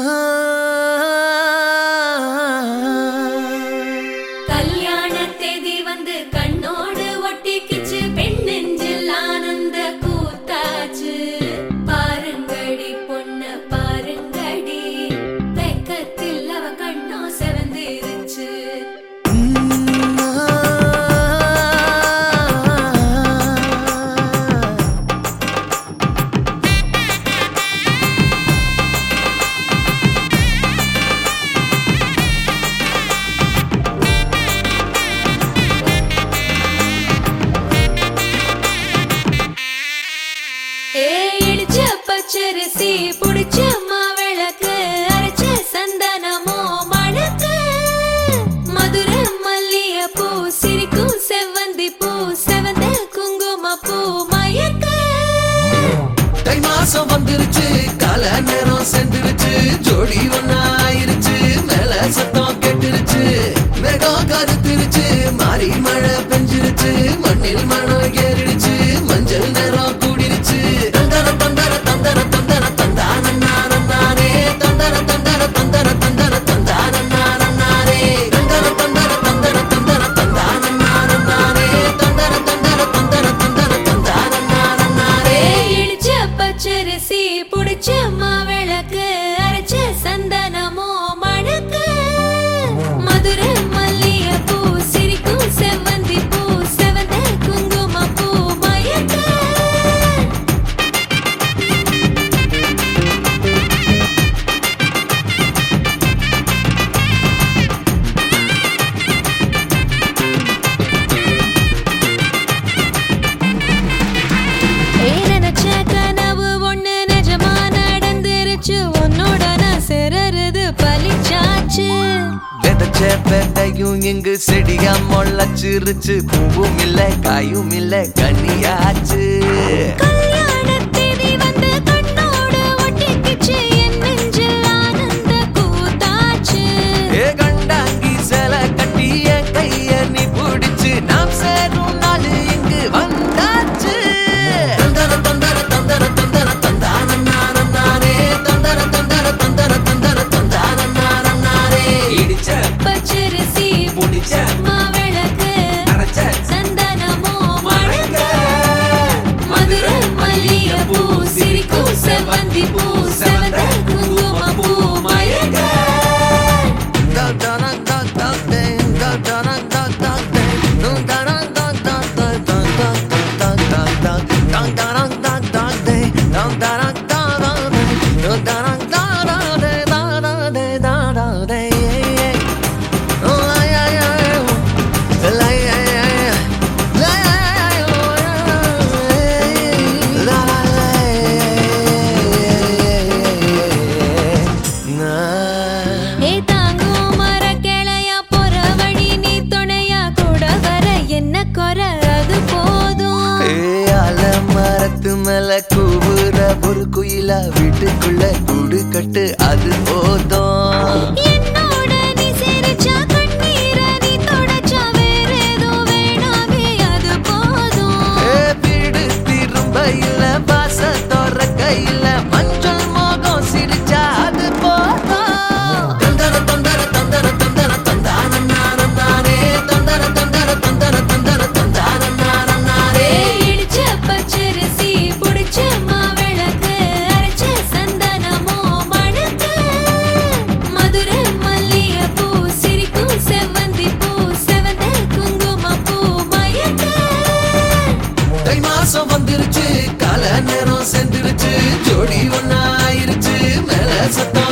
enough. மாசம் வந்துருச்சு கால நேரம் சென்றுருச்சு ஜோடி ஒன்னா ஆயிருச்சு மேல சத்தம் கெட்டுருச்சு. மேகம் கருத்துருச்சு மாறி மழை பெஞ்சிருச்சு மண்ணில் மழை Jim, முளைச்சு விதைச்ச விதையும் இங்கு செடியா முளைச்சிருச்சு. பூவும் இல்ல காயும் இல்ல கனியாச்சு. da da da da da da நிலா வீட்டுக்குள்ள கூடு கட்டு அது போதும். வீடு திரும்ப இல்ல பாச தோற கையில் மாசம் வந்துருச்சு கால நேரம் சேர்ந்துருச்சு ஜோடி ஒன்னா ஆயிருச்சு மேல சத்தம்